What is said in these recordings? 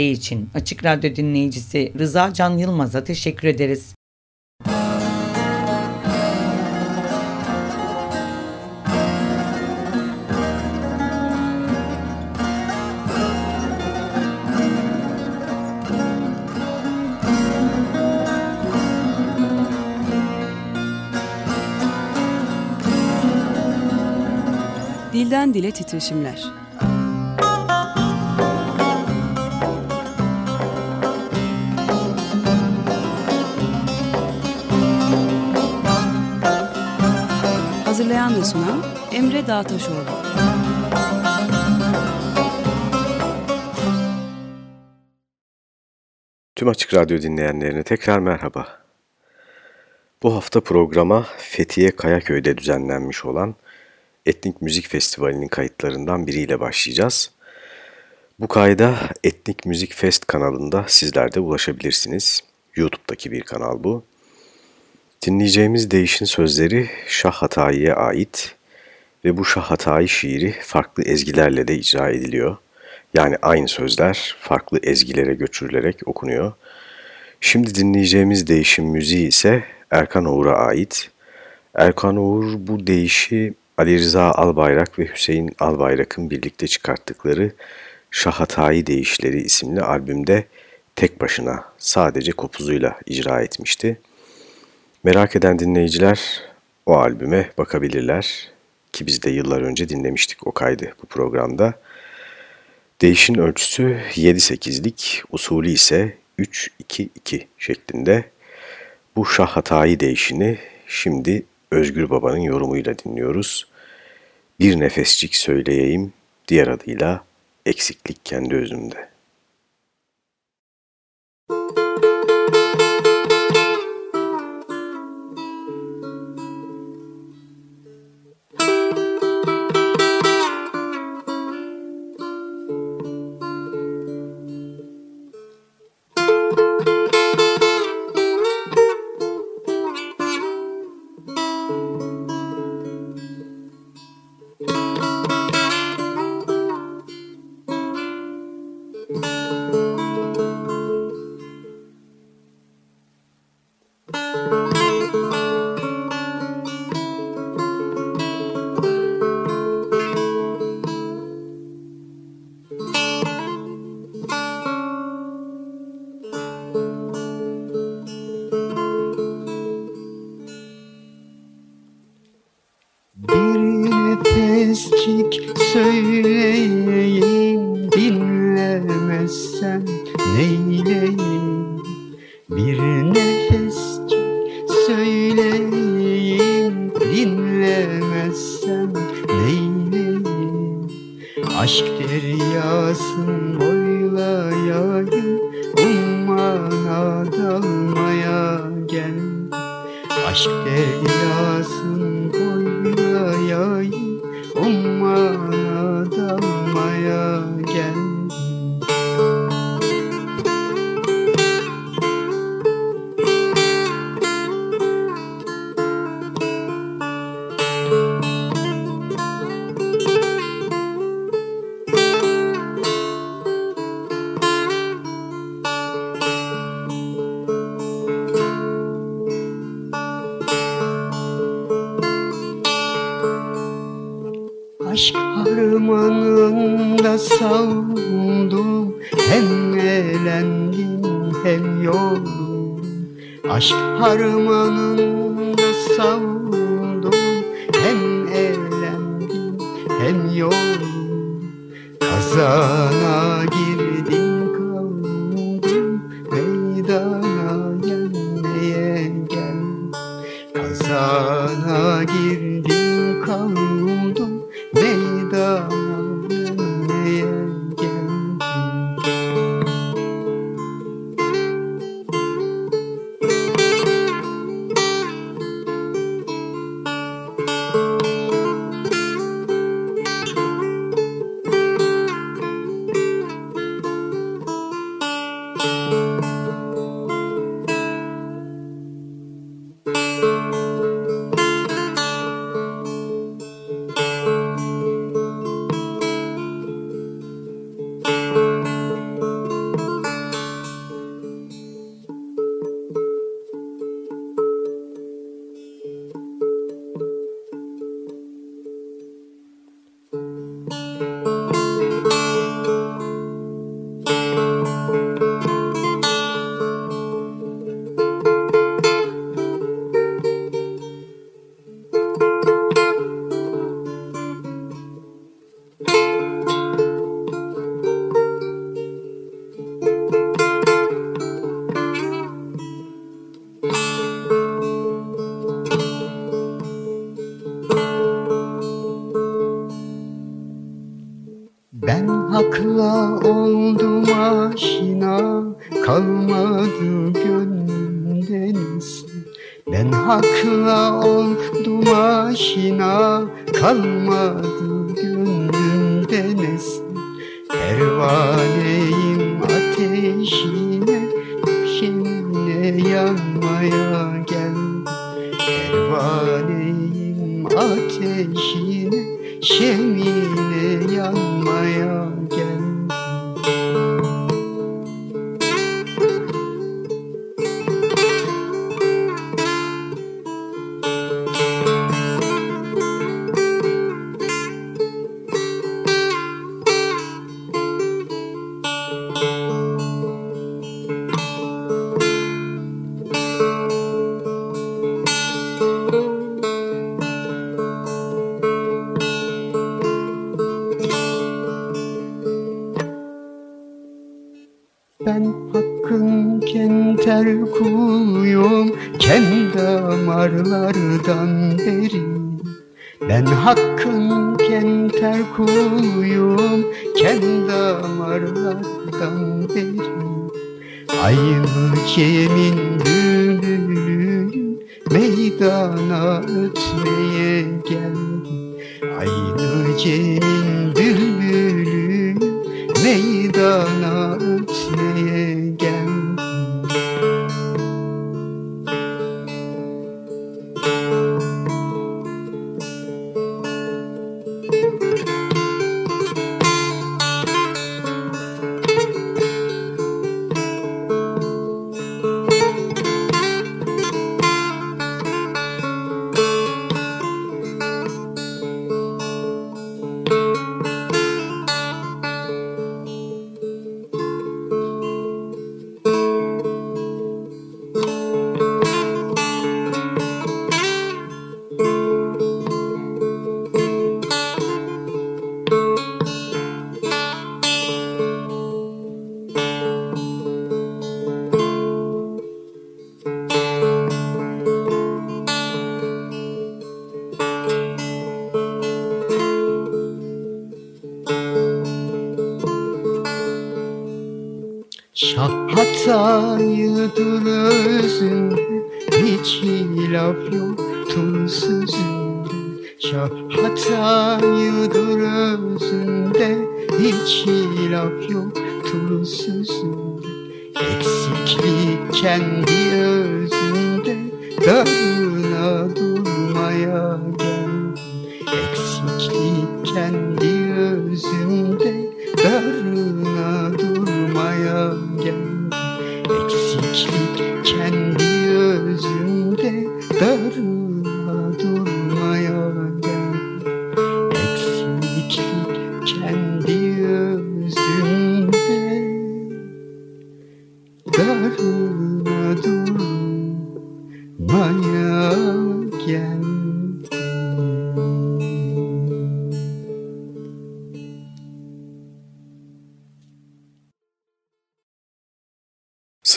için Açık Radyo dinleyicisi Rıza Can Yılmaz'a teşekkür ederiz. Dilden Dile Titreşimler Hazırlayan ve sunan Emre Dağtaşoğlu Tüm Açık Radyo dinleyenlerine tekrar merhaba. Bu hafta programa Fethiye Kayaköy'de düzenlenmiş olan Etnik Müzik Festivali'nin kayıtlarından biriyle başlayacağız. Bu kayda Etnik Müzik Fest kanalında sizler de ulaşabilirsiniz. YouTube'daki bir kanal bu. Dinleyeceğimiz değişin sözleri Şah Hatayi'ye ait ve bu Şah Hatayi şiiri farklı ezgilerle de icra ediliyor. Yani aynı sözler farklı ezgilere götürülerek okunuyor. Şimdi dinleyeceğimiz değişim müziği ise Erkan Oğur'a ait. Erkan Oğur bu değişi Ali Rıza Albayrak ve Hüseyin Albayrak'ın birlikte çıkarttıkları Şahatayı Değişleri isimli albümde tek başına sadece kopuzuyla icra etmişti. Merak eden dinleyiciler o albüme bakabilirler ki biz de yıllar önce dinlemiştik o kaydı bu programda. Değişin ölçüsü 7-8'lik, usulü ise 3-2-2 şeklinde. Bu şahatayı değişini şimdi Özgür Baba'nın yorumuyla dinliyoruz. Bir nefescik söyleyeyim, diğer adıyla eksiklik kendi özümde. Aşk damarlardan beri Aynı cemin bülbülü Meydana ötmeye geldi. Aynı cemin bülbülü Meydana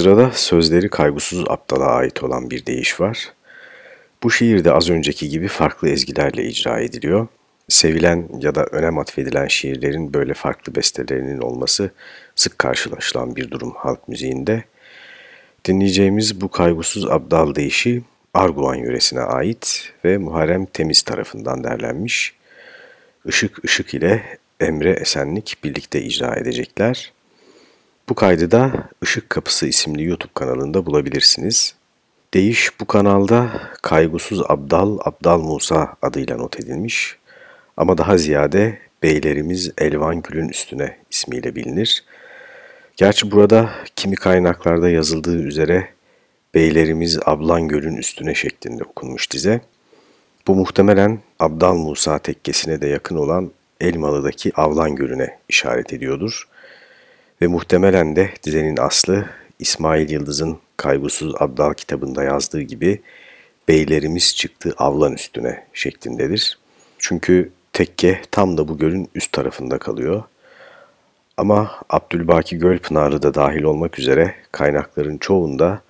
Sırada sözleri Kaygusuz Aptal'a ait olan bir deyiş var. Bu şiir de az önceki gibi farklı ezgilerle icra ediliyor. Sevilen ya da önem atfedilen şiirlerin böyle farklı bestelerinin olması sık karşılaşılan bir durum halk müziğinde. Dinleyeceğimiz bu Kaygusuz Abdal deyişi Arguvan yöresine ait ve Muharrem Temiz tarafından derlenmiş. Işık Işık ile Emre Esenlik birlikte icra edecekler. Bu kaydı da Işık Kapısı isimli YouTube kanalında bulabilirsiniz. Değiş bu kanalda Kaygusuz Abdal, Abdal Musa adıyla not edilmiş ama daha ziyade Beylerimiz Elvan Gül'ün üstüne ismiyle bilinir. Gerçi burada kimi kaynaklarda yazıldığı üzere Beylerimiz Ablan Göl'ün üstüne şeklinde okunmuş dize. Bu muhtemelen Abdal Musa tekkesine de yakın olan Elmalı'daki Avlan Gölü'ne işaret ediyordur ve muhtemelen de dizenin aslı İsmail Yıldız'ın Kaygusuz Abdal kitabında yazdığı gibi beylerimiz çıktı avlan üstüne şeklindedir. Çünkü tekke tam da bu gölün üst tarafında kalıyor. Ama Abdülbaki Gölpınarı da dahil olmak üzere kaynakların çoğunda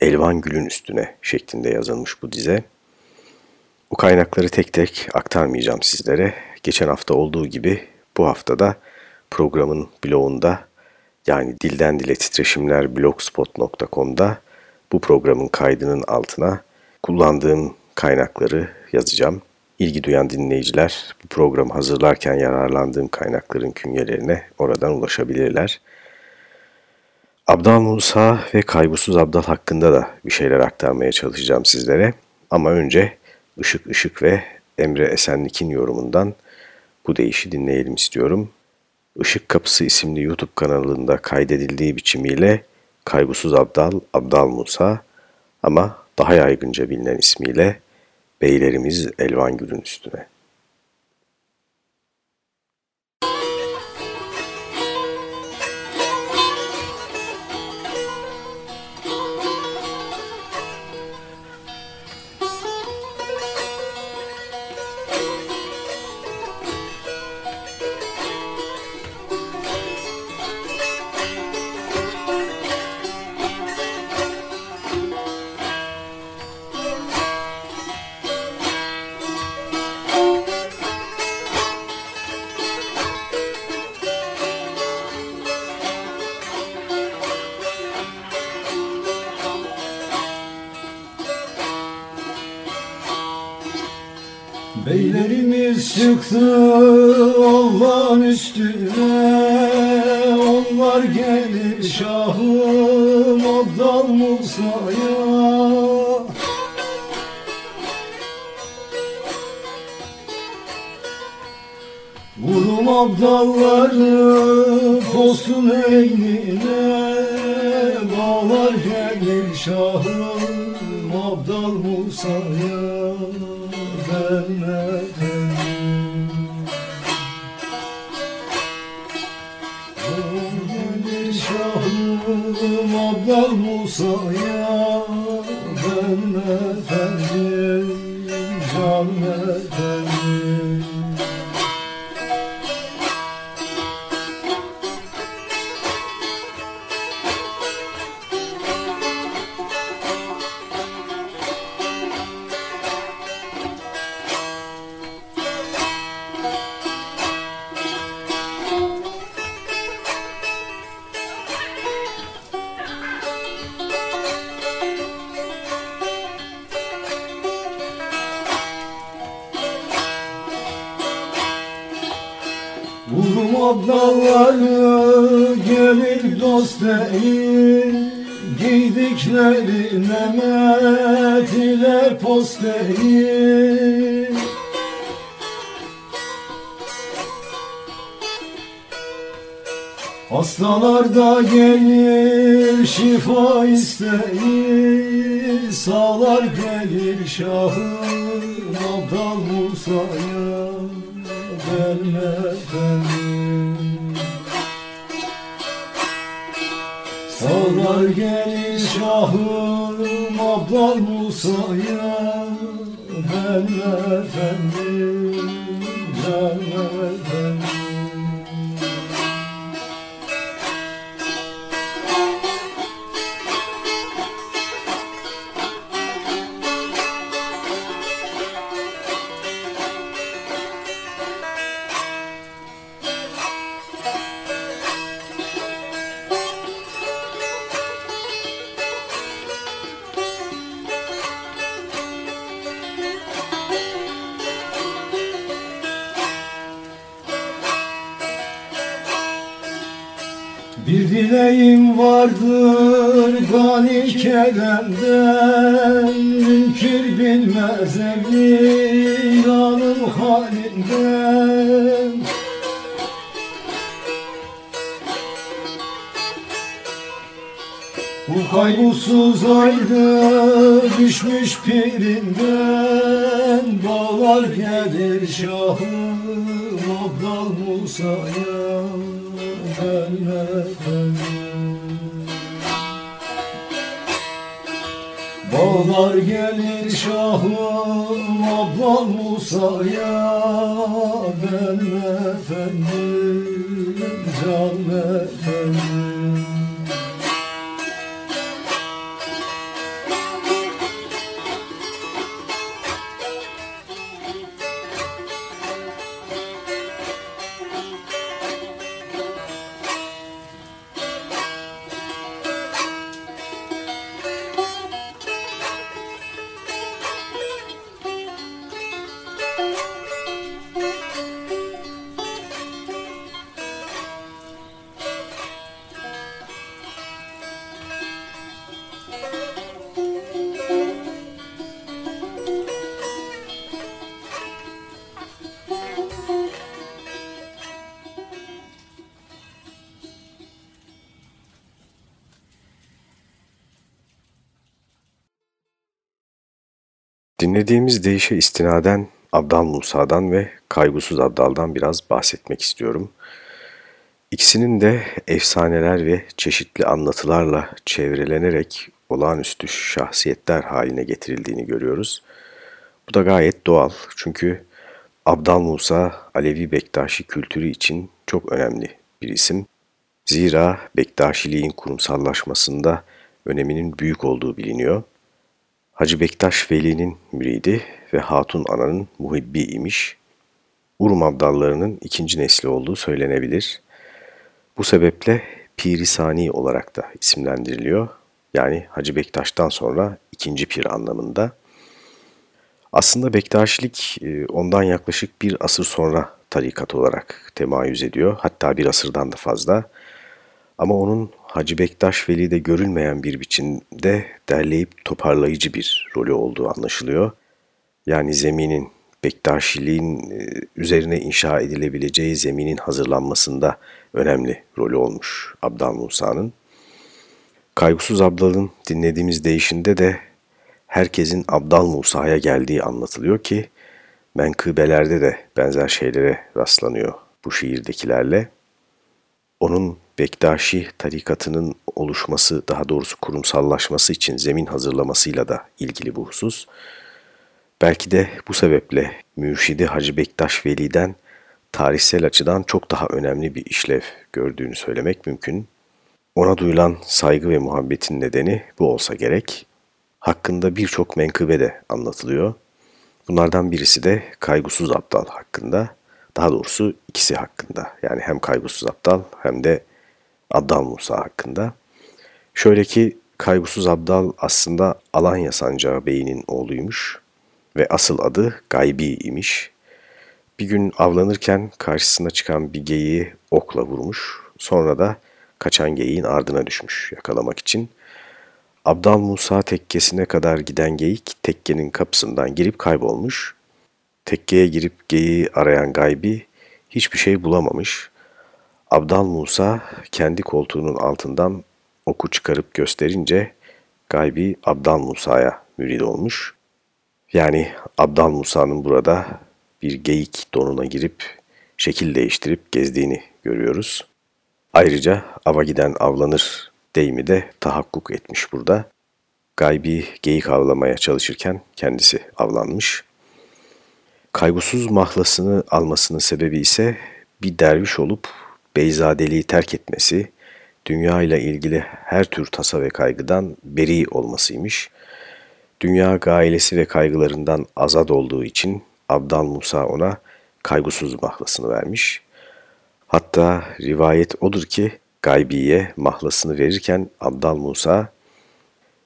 Elvan Gül'ün üstüne şeklinde yazılmış bu dize. Bu kaynakları tek tek aktarmayacağım sizlere. Geçen hafta olduğu gibi bu haftada programın bloğunda yani dilden dile titreşimler blogspot.com'da bu programın kaydının altına kullandığım kaynakları yazacağım. İlgi duyan dinleyiciler bu programı hazırlarken yararlandığım kaynakların künyelerine oradan ulaşabilirler. Abdal Musa ve Kaygusuz Abdal hakkında da bir şeyler aktarmaya çalışacağım sizlere. Ama önce Işık Işık ve Emre Esenlik'in yorumundan bu deyişi dinleyelim istiyorum. Işık Kapısı isimli YouTube kanalında kaydedildiği biçimiyle Kaygusuz Abdal, Abdal Musa ama daha yaygınca bilinen ismiyle Beylerimiz Elvan Gül'ün üstüne. Şahım Abdal Musa'ya. Vurum abdalları postun eynine. Bağlar gelir Şahım Abdal Musa'ya. Vermeden Abdal Musa'ya Ben efendim Can efendim Ablaları gelir dost değil Giydikleri Mehmet ile post değil. Hastalar da gelir şifa isteyir Sağlar gelir şahım Abdal Musa'ya vermeden Sağlar gelir şahım Abdal Musa'ya. Vermeden vermeden Bir dileğim vardır gani keremden Münkir bilmez evliyanın halinden. Bu kaygısız ayda düşmüş pirinden. Bağlar gelir şahım Abdal Musa'ya. Vermeden Bağlar gelir şahım Abdal Musa'ya Ben efendim can efendim Dinlediğimiz deyişe istinaden Abdal Musa'dan ve Kaygusuz Abdal'dan biraz bahsetmek istiyorum. İkisinin de efsaneler ve çeşitli anlatılarla çevrelenerek olağanüstü şahsiyetler haline getirildiğini görüyoruz. Bu da gayet doğal çünkü Abdal Musa Alevi Bektaşi kültürü için çok önemli bir isim. Zira Bektaşiliğin kurumsallaşmasında öneminin büyük olduğu biliniyor. Hacı Bektaş Veli'nin müridi ve Hatun Ana'nın muhibbi imiş. Urum abdallarının ikinci nesli olduğu söylenebilir. Bu sebeple Pirisani olarak da isimlendiriliyor. Yani Hacı Bektaş'tan sonra ikinci pir anlamında. Aslında Bektaşilik e, ondan yaklaşık bir asır sonra tarikat olarak temayüz ediyor. Hatta bir asırdan da fazla. Ama onun Hacı Bektaş Veli'de görülmeyen bir biçimde derleyip toparlayıcı bir rolü olduğu anlaşılıyor. Yani zeminin, Bektaşiliğin e, üzerine inşa edilebileceği zeminin hazırlanmasında önemli rolü olmuş Abdal Musa'nın. Kaygusuz Abdal'ın dinlediğimiz deyişinde de herkesin Abdal Musa'ya geldiği anlatılıyor ki menkıbelerde de benzer şeylere rastlanıyor bu şiirdekilerle. Onun Bektaşi tarikatının oluşması, daha doğrusu kurumsallaşması için zemin hazırlamasıyla da ilgili bu husus. Belki de bu sebeple Mürşidi Hacı Bektaş Veli'den tarihsel açıdan çok daha önemli bir işlev gördüğünü söylemek mümkün. Ona duyulan saygı ve muhabbetin nedeni bu olsa gerek. Hakkında birçok menkıbe de anlatılıyor. Bunlardan birisi de Kaygusuz Abdal hakkında. Daha doğrusu ikisi hakkında. Yani hem Kaygusuz Abdal hem de Abdal Musa hakkında. Şöyle ki Kaygusuz Abdal aslında Alanya Sancağı Bey'inin oğluymuş ve asıl adı Gaybi imiş. Bir gün avlanırken karşısına çıkan bir geyiği okla vurmuş. Sonra da kaçan geyiğin ardına düşmüş yakalamak için. Abdal Musa tekkesine kadar giden geyik tekkenin kapısından girip kaybolmuş. Tekkeye girip geyiği arayan Gaybi hiçbir şey bulamamış. Abdal Musa kendi koltuğunun altından oku çıkarıp gösterince Gaybi Abdal Musa'ya mürid olmuş. Yani Abdal Musa'nın burada bir geyik donuna girip şekil değiştirip gezdiğini görüyoruz. Ayrıca ava giden avlanır deyimi de tahakkuk etmiş burada. Gaybi geyik avlamaya çalışırken kendisi avlanmış. Kaygusuz mahlasını almasının sebebi ise bir derviş olup beyzadeliği terk etmesi, dünya ile ilgili her tür tasa ve kaygıdan beri olmasıymış. Dünya gailesi ve kaygılarından azad olduğu için Abdal Musa ona kaygusuz mahlasını vermiş. Hatta rivayet odur ki Gaybi'ye mahlasını verirken Abdal Musa,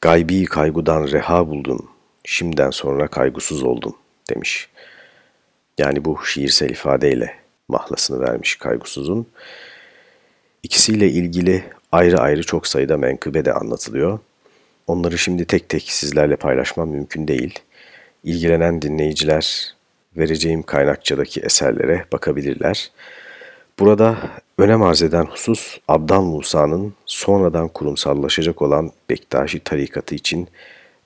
Gaybi kaygudan reha buldun, şimdiden sonra kaygusuz oldun demiş. Yani bu şiirsel ifadeyle mahlasını vermiş kaygusuzun. İkisiyle ilgili ayrı ayrı çok sayıda menkıbe de anlatılıyor. Onları şimdi tek tek sizlerle paylaşmam mümkün değil. İlgilenen dinleyiciler vereceğim kaynakçadaki eserlere bakabilirler. Burada önem arz eden husus Abdal Musa'nın sonradan kurumsallaşacak olan Bektaşi tarikatı için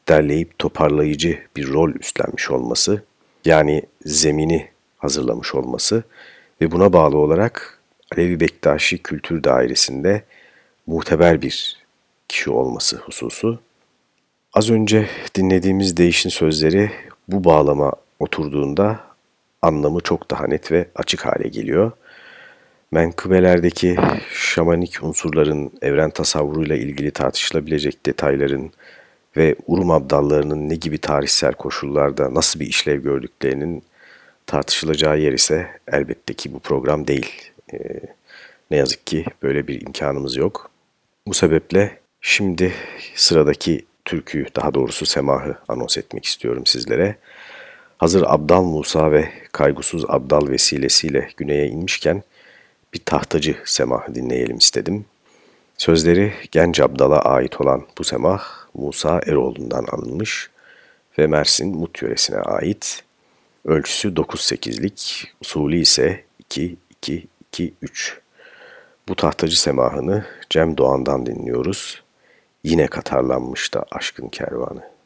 derleyip toparlayıcı bir rol üstlenmiş olması, yani zemini hazırlamış olması ve buna bağlı olarak Alevi Bektaşi Kültür Dairesi'nde muteber bir kişi olması hususu. Az önce dinlediğimiz değişin sözleri bu bağlama oturduğunda anlamı çok daha net ve açık hale geliyor. Menkıbelerdeki şamanik unsurların evren tasavvuruyla ilgili tartışılabilecek detayların ve Urum abdallarının ne gibi tarihsel koşullarda nasıl bir işlev gördüklerinin tartışılacağı yer ise elbette ki bu program değil. Ee, ne yazık ki böyle bir imkanımız yok. Bu sebeple şimdi sıradaki türkü daha doğrusu semahı anons etmek istiyorum sizlere. Hazır Abdal Musa ve Kaygusuz Abdal vesilesiyle güneye inmişken bir tahtacı semahı dinleyelim istedim. Sözleri genç Abdal'a ait olan bu semah Musa Eroğlu'ndan alınmış ve Mersin Mut yöresine ait. Ölçüsü 9-8'lik, usulü ise 2-2-2-3. Bu tahtacı semahını Cem Doğan'dan dinliyoruz. Yine katarlanmış da aşkın kervanı.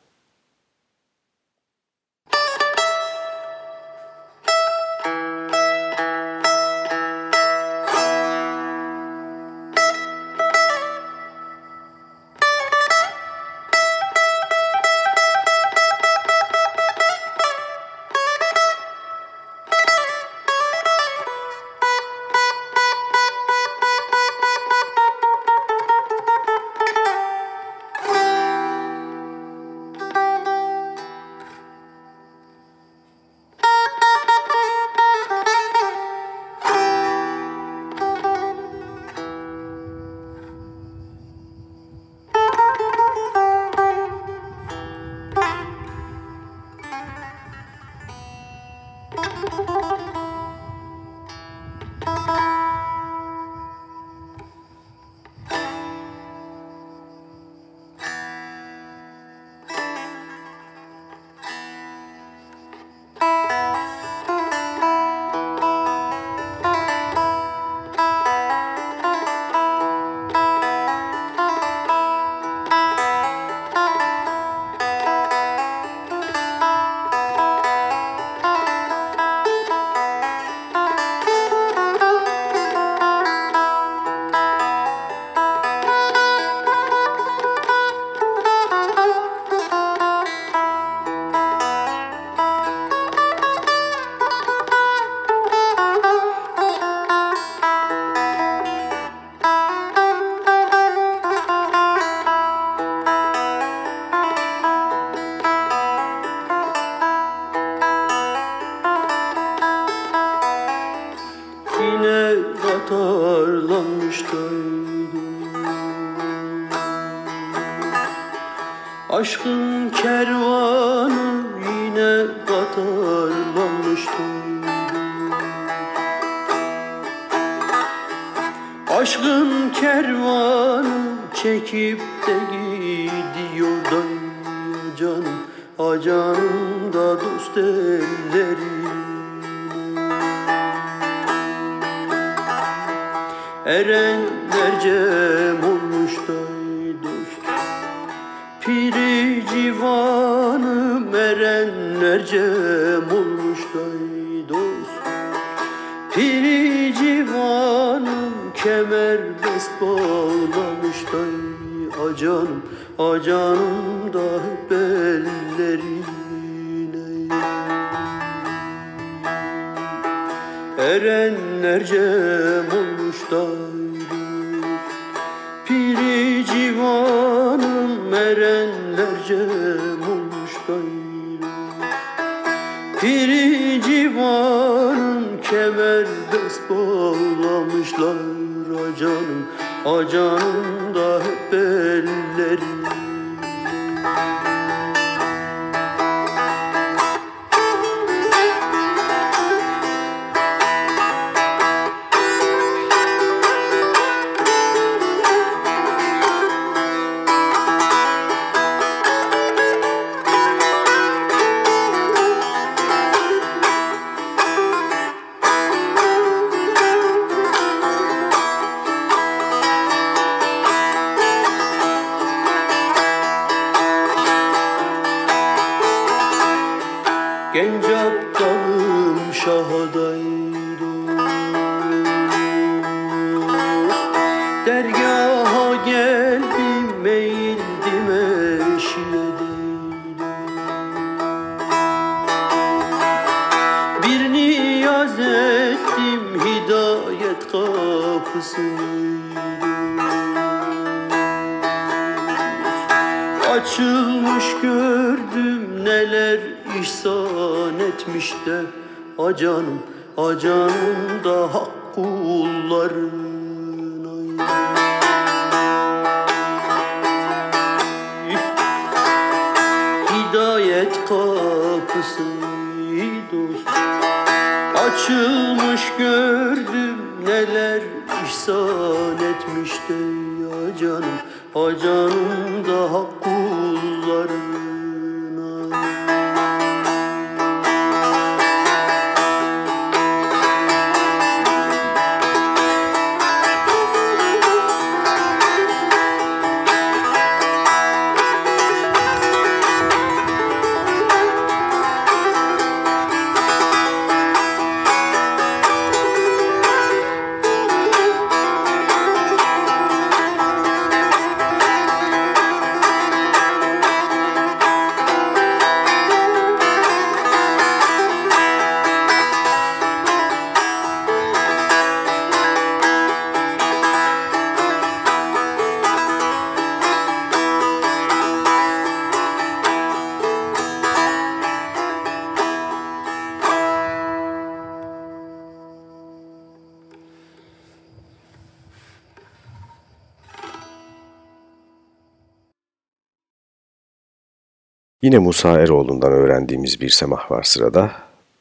Yine Musa Eroğlu'ndan öğrendiğimiz bir semah var sırada.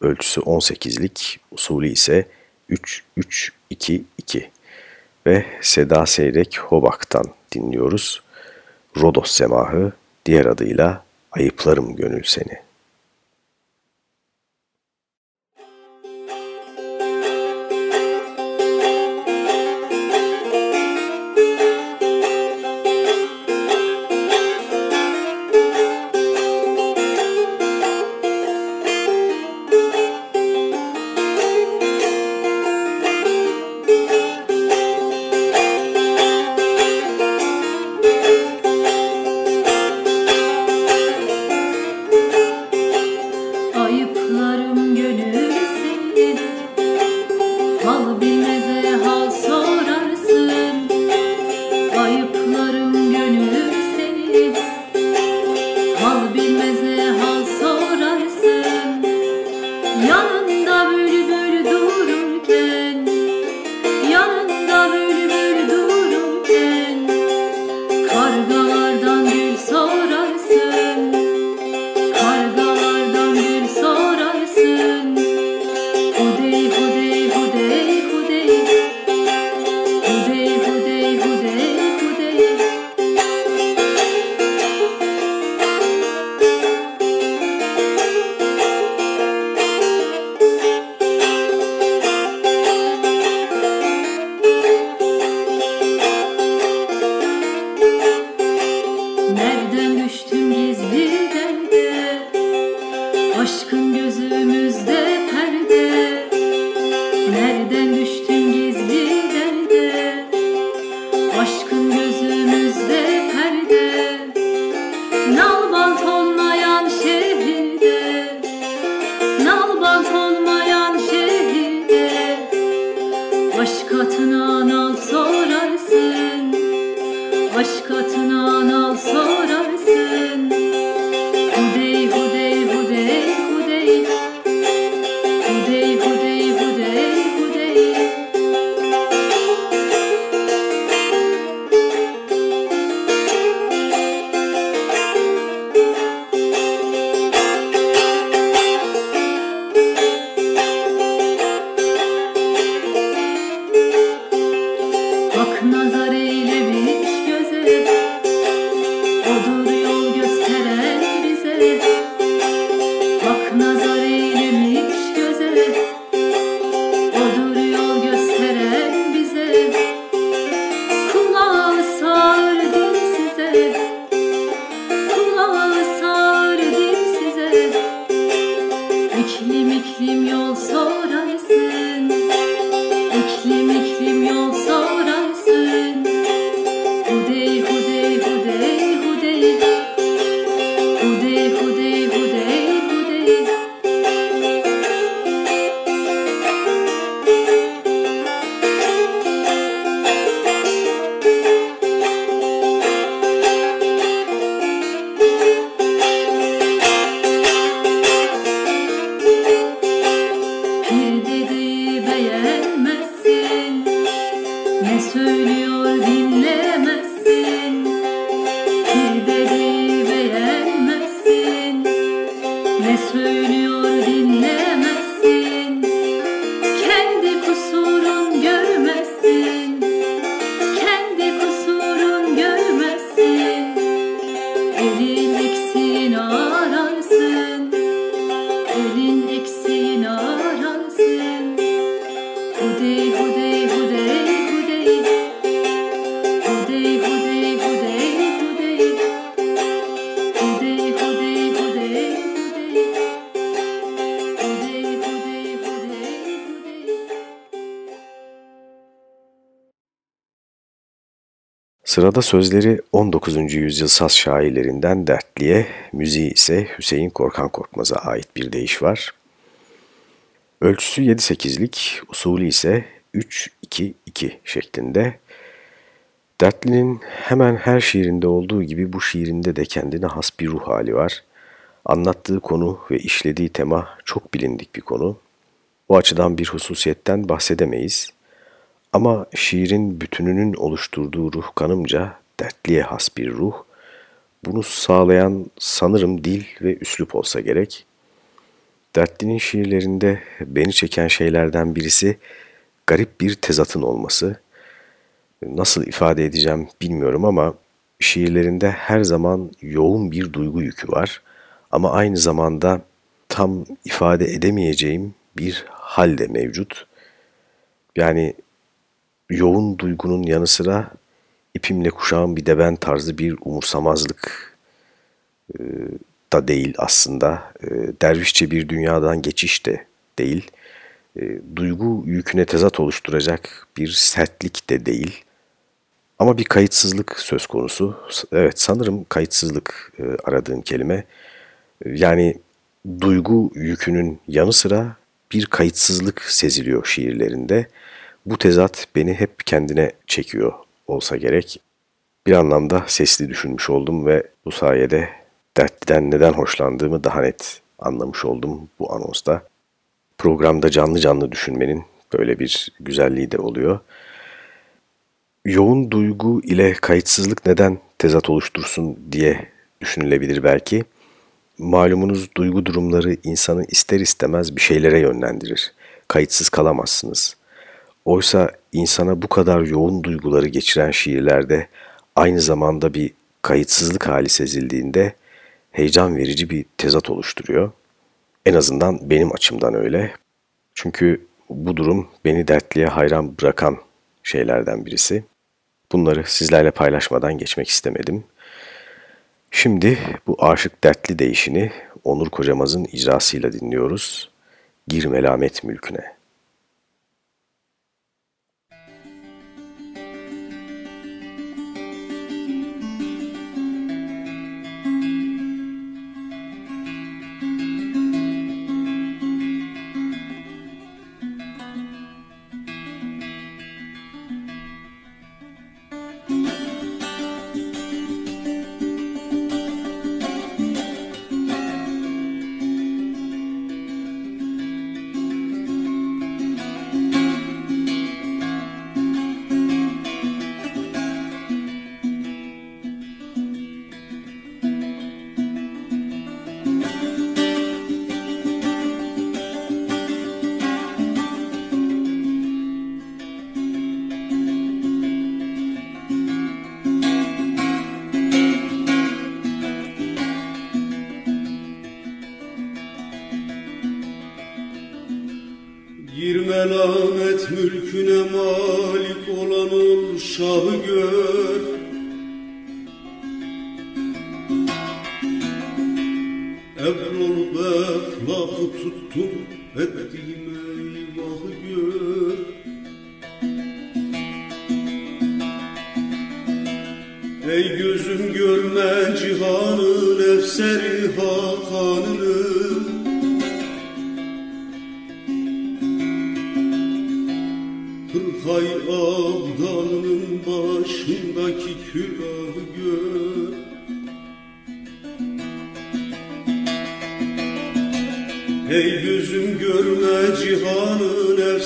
Ölçüsü 18'lik, usulü ise 3-3-2-2 ve Seda Seyrek Hobak'tan dinliyoruz. Rodos semahı diğer adıyla Ayıplarım Gönül Seni. Sırada sözleri 19. yüzyıl saz şairlerinden Dertli'ye, müziği ise Hüseyin Korkan Korkmaz'a ait bir deyiş var. Ölçüsü 7-8'lik, usulü ise 3-2-2 şeklinde. Dertli'nin hemen her şiirinde olduğu gibi bu şiirinde de kendine has bir ruh hali var. Anlattığı konu ve işlediği tema çok bilindik bir konu. O açıdan bir hususiyetten bahsedemeyiz. Ama şiirin bütününün oluşturduğu ruh kanımca dertliye has bir ruh. Bunu sağlayan sanırım dil ve üslup olsa gerek. Dertli'nin şiirlerinde beni çeken şeylerden birisi garip bir tezatın olması. Nasıl ifade edeceğim bilmiyorum ama şiirlerinde her zaman yoğun bir duygu yükü var. Ama aynı zamanda tam ifade edemeyeceğim bir hal de mevcut. Yani yoğun duygunun yanı sıra ipimle kuşağım bir de ben tarzı bir umursamazlık e, da değil aslında. E, dervişçe bir dünyadan geçiş de değil. E, duygu yüküne tezat oluşturacak bir sertlik de değil. Ama bir kayıtsızlık söz konusu. Evet sanırım kayıtsızlık e, aradığım kelime. Yani duygu yükünün yanı sıra bir kayıtsızlık seziliyor şiirlerinde. Bu tezat beni hep kendine çekiyor olsa gerek. Bir anlamda sesli düşünmüş oldum ve bu sayede dertliden neden hoşlandığımı daha net anlamış oldum bu anonsta. Programda canlı canlı düşünmenin böyle bir güzelliği de oluyor. Yoğun duygu ile kayıtsızlık neden tezat oluştursun diye düşünülebilir belki. Malumunuz duygu durumları insanı ister istemez bir şeylere yönlendirir. Kayıtsız kalamazsınız. Oysa insana bu kadar yoğun duyguları geçiren şiirlerde aynı zamanda bir kayıtsızlık hali sezildiğinde heyecan verici bir tezat oluşturuyor. En azından benim açımdan öyle. Çünkü bu durum beni dertliye hayran bırakan şeylerden birisi. Bunları sizlerle paylaşmadan geçmek istemedim. Şimdi bu aşık dertli değişini Onur Kocamaz'ın icrasıyla dinliyoruz. Gir melamet mülküne. Emr olup eflakı tuttum Ettiğime eyvah gör. Ey gözüm görme cihanın efseri hakanını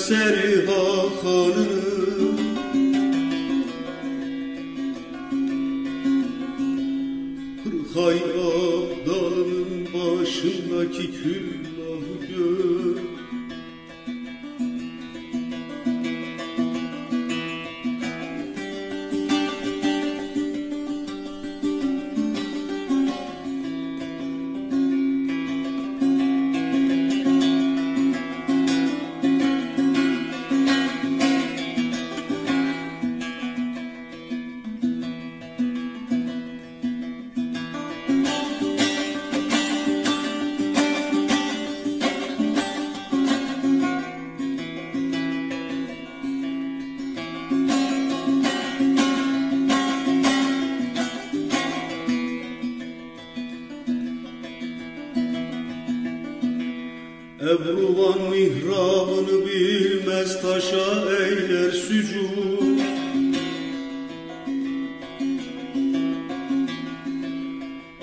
City.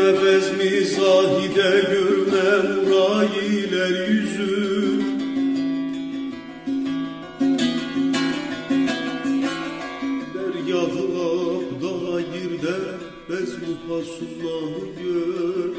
Gülme bezmi zahide gülme murayiler yüzü. Dergahı abdala gir de bezmi fasullahı gör.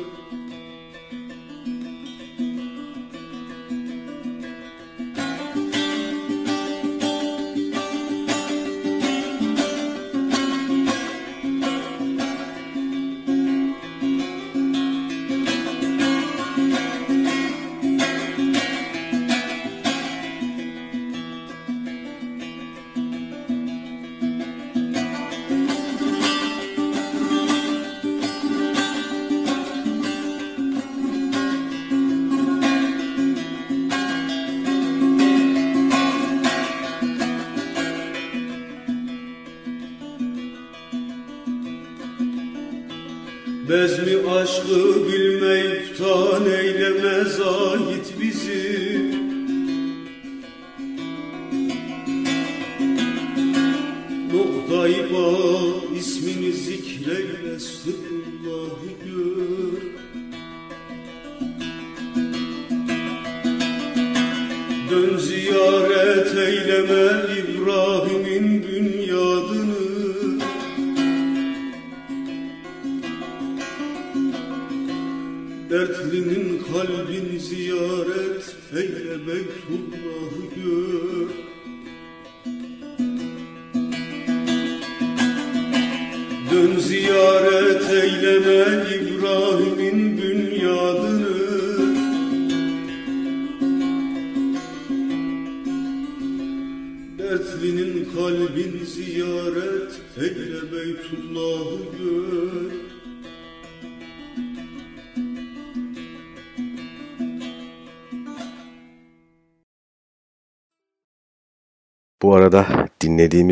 It's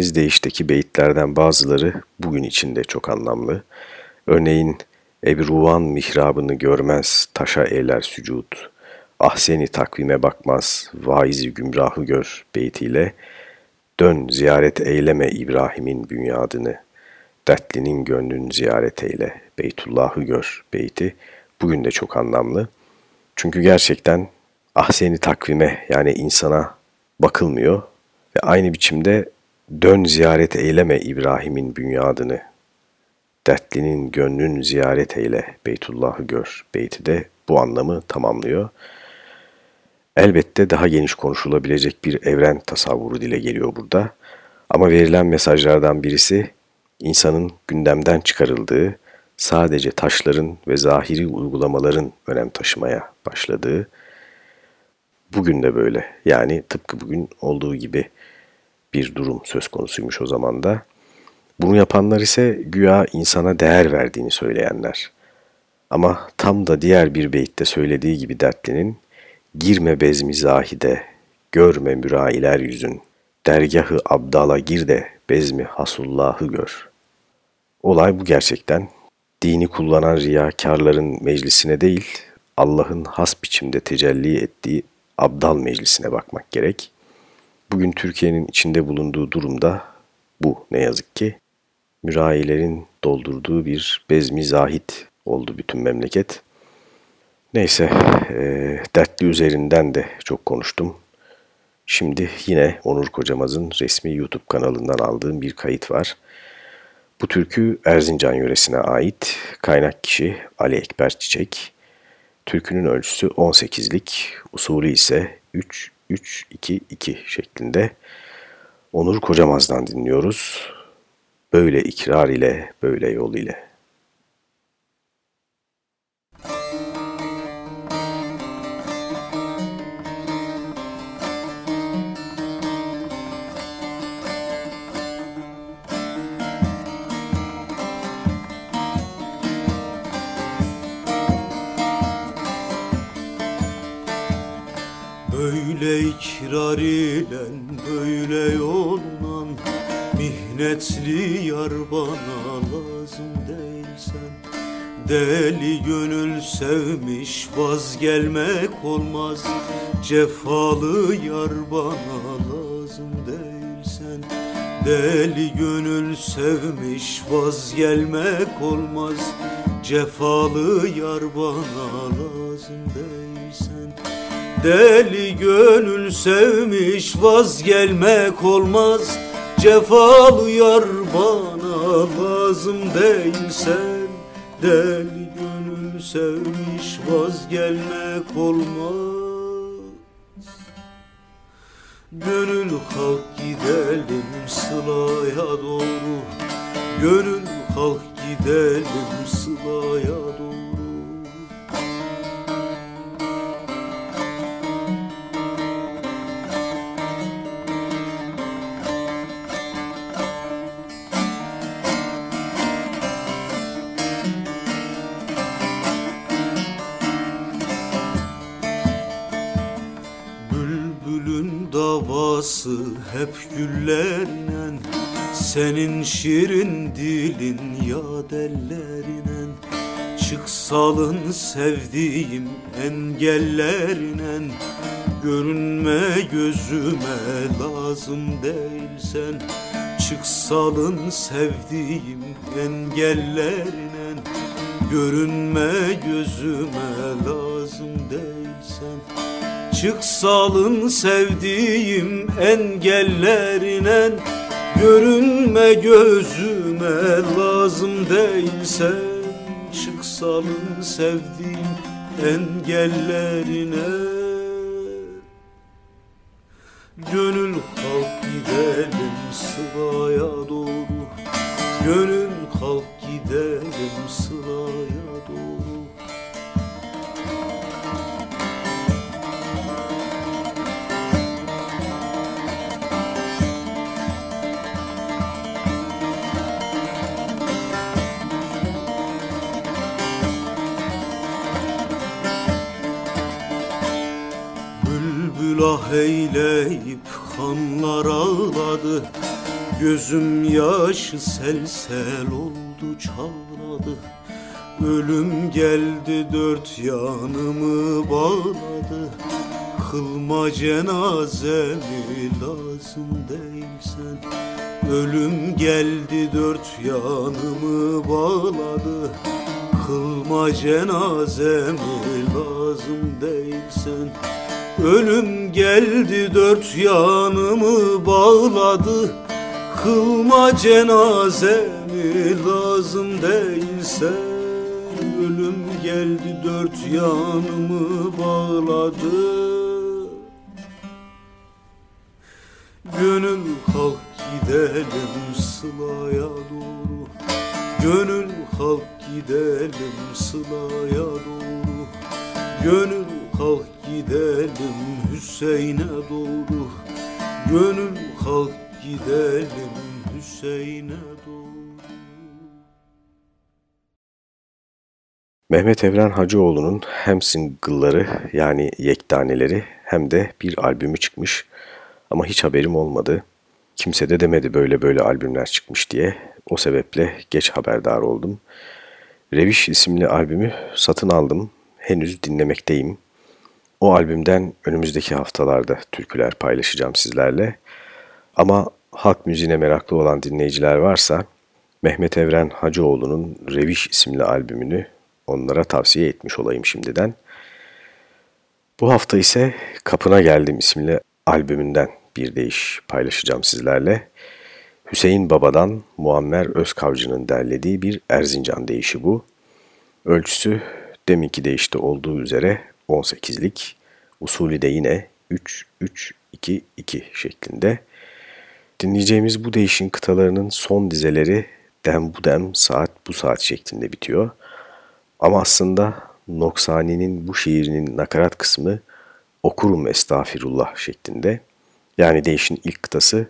dinlediğimiz deyişteki beyitlerden bazıları bugün içinde çok anlamlı. Örneğin Ebruvan mihrabını görmez, taşa eyler sücud. Ah seni takvime bakmaz, vaizi gümrahı gör beytiyle. Dön ziyaret eyleme İbrahim'in bünyadını. Dertlinin gönlün ziyaret eyle, Beytullah'ı gör beyti. Bugün de çok anlamlı. Çünkü gerçekten ah seni takvime yani insana bakılmıyor ve aynı biçimde dön ziyaret eyleme İbrahim'in bünyadını. Dertlinin gönlün ziyaret eyle Beytullah'ı gör beyti de bu anlamı tamamlıyor. Elbette daha geniş konuşulabilecek bir evren tasavvuru dile geliyor burada. Ama verilen mesajlardan birisi insanın gündemden çıkarıldığı, sadece taşların ve zahiri uygulamaların önem taşımaya başladığı, bugün de böyle yani tıpkı bugün olduğu gibi bir durum söz konusuymuş o zaman da. Bunu yapanlar ise güya insana değer verdiğini söyleyenler. Ama tam da diğer bir beytte söylediği gibi dertlinin Girme bezmi zahide, görme mürailer yüzün, dergahı abdala gir de bezmi hasullahı gör. Olay bu gerçekten. Dini kullanan riyakarların meclisine değil, Allah'ın has biçimde tecelli ettiği abdal meclisine bakmak gerek. Bugün Türkiye'nin içinde bulunduğu durumda bu ne yazık ki. Mürayilerin doldurduğu bir bezmi zahit oldu bütün memleket. Neyse, e, dertli üzerinden de çok konuştum. Şimdi yine Onur Kocamaz'ın resmi YouTube kanalından aldığım bir kayıt var. Bu türkü Erzincan yöresine ait. Kaynak kişi Ali Ekber Çiçek. Türkünün ölçüsü 18'lik, usulü ise 3-3-2-2 şeklinde. Onur Kocamaz'dan dinliyoruz. Böyle ikrar ile, böyle yol ile. Böyle ikrar ile böyle yollan Mihnetli yar bana lazım değilsen. Deli gönül sevmiş vazgelmek olmaz. Cefalı yar bana lazım değilsen. Deli gönül sevmiş vazgelmek olmaz. Cefalı yar bana lazım değilsen Deli gönül sevmiş vazgelmek olmaz. Cefalı yar bana lazım değilsen Deli gönül sevmiş vazgelmek olmaz. Gönül kalk gidelim sılaya doğru. Gönül kalk gidelim sılaya doğru hep güllerle Senin şirin dilin ya dellerine Çıksalın sevdiğim engellerine Görünme gözüme lazım değilsen Çıksalın sevdiğim engellerine Görünme gözüme lazım değilsen Çıksalın sevdiğim engellerine. Görünme gözüme lazım değilsen Çıksalın sevdiğim engellerine. Gönül kalk gidelim sılaya doğru. Gönül kalk gidelim sılaya eyleyip kanlar ağladı. Gözüm yaşı sel sel oldu çağladı. Ölüm geldi dört yanımı bağladı. Kılma cenazemi lazım değilsen. Ölüm geldi dört yanımı bağladı. Kılma cenazemi lazım değilsen Ölüm geldi dört yanımı bağladı. Kılma cenazemi lazım değilse. Ölüm geldi dört yanımı bağladı. Gönül kalk gidelim sılaya doğru. Gönül kalk gidelim sılaya doğru. Gönül kalk gidelim Hüseyin'e doğru Gönül kalk gidelim Hüseyin'e doğru Mehmet Evren Hacıoğlu'nun hem single'ları yani yektaneleri hem de bir albümü çıkmış ama hiç haberim olmadı. Kimse de demedi böyle böyle albümler çıkmış diye. O sebeple geç haberdar oldum. Reviş isimli albümü satın aldım. Henüz dinlemekteyim. O albümden önümüzdeki haftalarda türküler paylaşacağım sizlerle. Ama halk müziğine meraklı olan dinleyiciler varsa Mehmet Evren Hacıoğlu'nun Reviş isimli albümünü onlara tavsiye etmiş olayım şimdiden. Bu hafta ise Kapına Geldim isimli albümünden bir deyiş paylaşacağım sizlerle. Hüseyin Baba'dan Muammer Özkavcı'nın derlediği bir Erzincan deyişi bu. Ölçüsü deminki deyişte olduğu üzere 18'lik, usulü de yine 3-3-2-2 şeklinde. Dinleyeceğimiz bu değişin kıtalarının son dizeleri dem bu dem saat bu saat şeklinde bitiyor. Ama aslında Noksani'nin bu şiirinin nakarat kısmı okurum estağfirullah şeklinde. Yani değişin ilk kıtası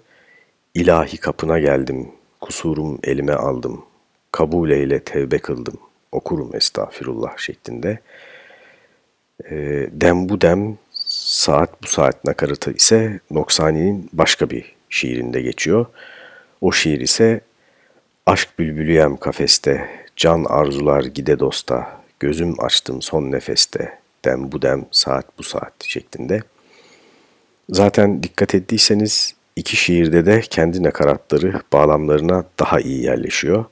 ilahi kapına geldim, kusurum elime aldım, kabul eyle tevbe kıldım, okurum estağfirullah şeklinde. E, dem bu dem, saat bu saat nakaratı ise Noksani'nin başka bir şiirinde geçiyor. O şiir ise Aşk bülbülüyem kafeste, can arzular gide dosta, gözüm açtım son nefeste, dem bu dem saat bu saat şeklinde. Zaten dikkat ettiyseniz iki şiirde de kendi nakaratları bağlamlarına daha iyi yerleşiyor.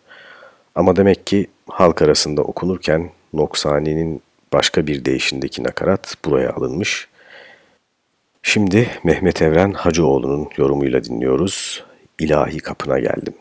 Ama demek ki halk arasında okunurken Noksani'nin başka bir değişindeki nakarat buraya alınmış. Şimdi Mehmet Evren Hacıoğlu'nun yorumuyla dinliyoruz. İlahi kapına geldim.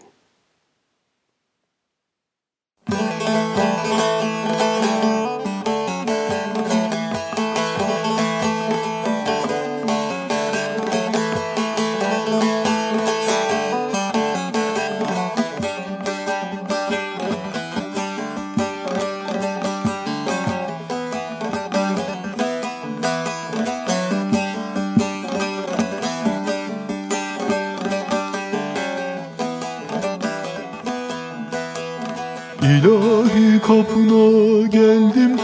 İlahi kapına geldim.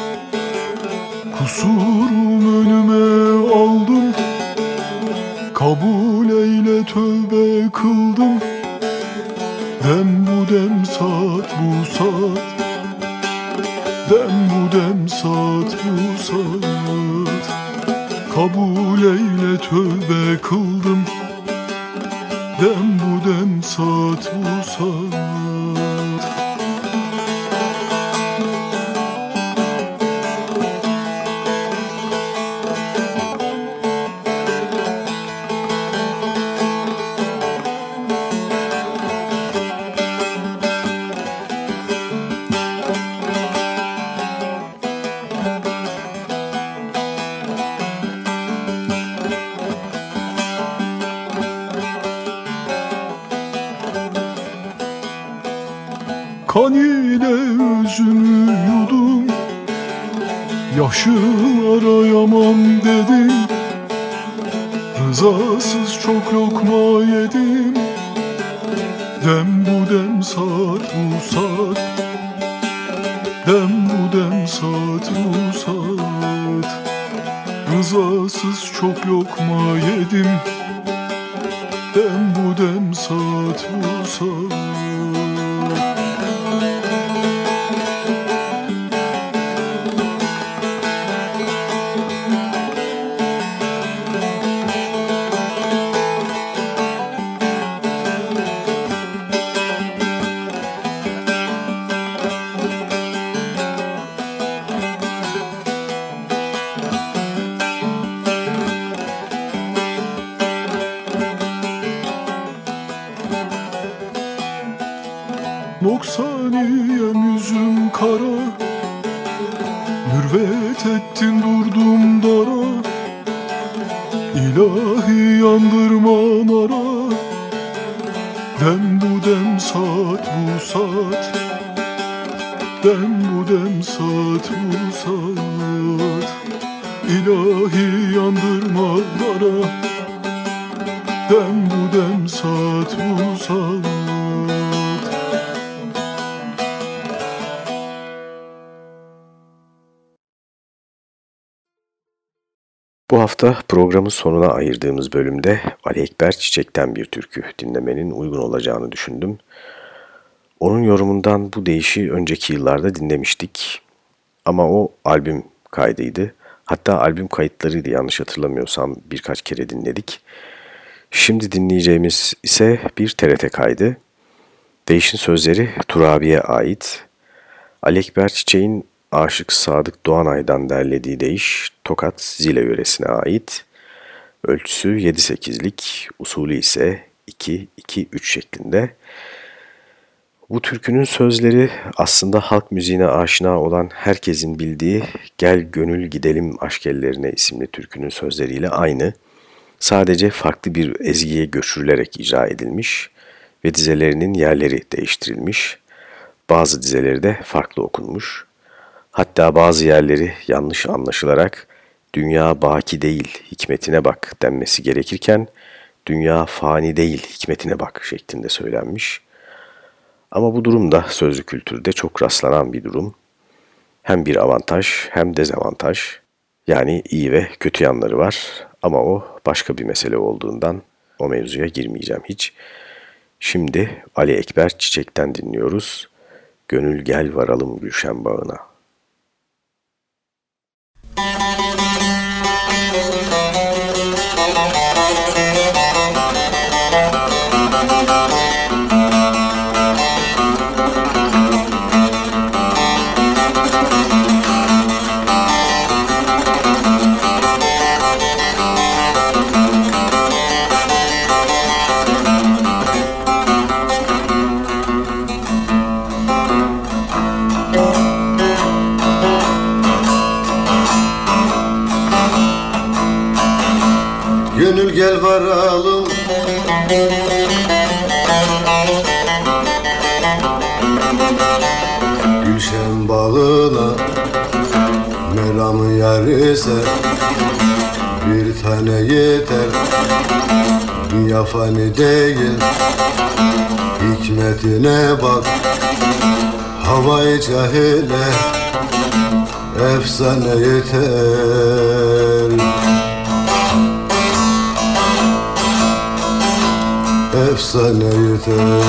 Kusurum önüme aldım. Kabul eyle tövbe kıldım. Dem bu dem saat bu saat Dem bu dem saat bu saat Kabul eyle tövbe kıldım ile özünü yudum. Yaşıl arayamam dedim. Rızasız çok lokma yedim. Dem bu dem saat bu saat. Dem bu dem saat bu saat. Rızasız çok lokma yedim. Dem bu dem saat bu saat sonuna ayırdığımız bölümde Ali Ekber Çiçek'ten bir türkü dinlemenin uygun olacağını düşündüm. Onun yorumundan bu deyişi önceki yıllarda dinlemiştik. Ama o albüm kaydıydı. Hatta albüm kayıtlarıydı yanlış hatırlamıyorsam birkaç kere dinledik. Şimdi dinleyeceğimiz ise bir TRT kaydı. Değişin sözleri Turabi'ye ait. Ali Ekber Çiçek'in Aşık Sadık Doğanay'dan derlediği deyiş Tokat Zile yöresine ait. Ölçüsü 7-8'lik, usulü ise 2-2-3 şeklinde. Bu türkünün sözleri aslında halk müziğine aşina olan herkesin bildiği Gel Gönül Gidelim Aşk Ellerine isimli türkünün sözleriyle aynı. Sadece farklı bir ezgiye göçürülerek icra edilmiş ve dizelerinin yerleri değiştirilmiş. Bazı dizeleri de farklı okunmuş. Hatta bazı yerleri yanlış anlaşılarak dünya baki değil hikmetine bak denmesi gerekirken dünya fani değil hikmetine bak şeklinde söylenmiş. Ama bu durum da sözlü kültürde çok rastlanan bir durum. Hem bir avantaj hem dezavantaj. Yani iyi ve kötü yanları var ama o başka bir mesele olduğundan o mevzuya girmeyeceğim hiç. Şimdi Ali Ekber Çiçek'ten dinliyoruz. Gönül gel varalım Gülşen bağına. İse Bir tane yeter. Dünya fani değil Hikmetine bak. Havayı cahile Efsane yeter. Efsane yeter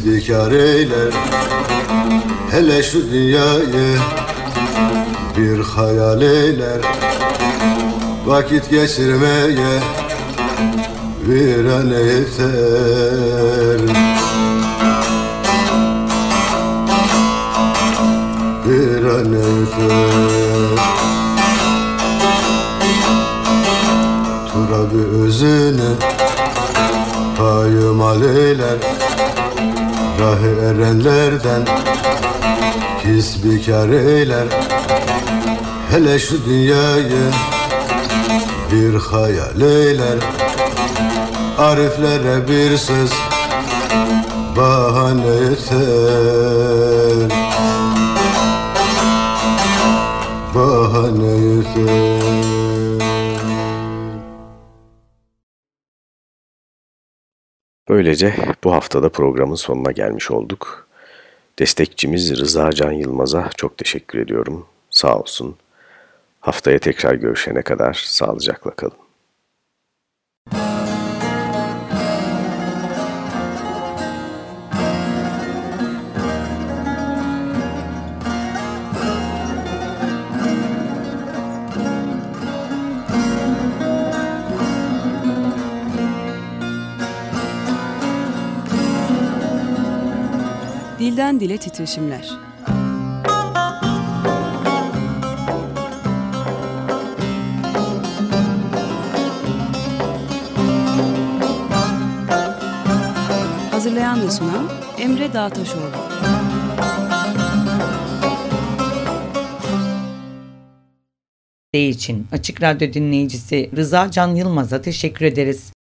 Kisbikar eyler Hele şu dünyayı bir hayal eyler Vakit geçirmeye bir an yeter Bir an yeter Turabi özünü payımal eyler Rahi erenlerden Kisbikar eyler Hele şu dünyayı bir hayal eyler. Ariflere bir söz bahane yeter. Bahane yeter Böylece bu haftada programın sonuna gelmiş olduk. Destekçimiz Rıza Can Yılmaz'a çok teşekkür ediyorum. Sağ olsun. Haftaya tekrar görüşene kadar sağlıcakla kalın. Dilden dile titreşimler. Hazırlayan ve sunan Emre Dağtaşoğlu. için Açık Radyo dinleyicisi Rıza Can Yılmaz'a teşekkür ederiz.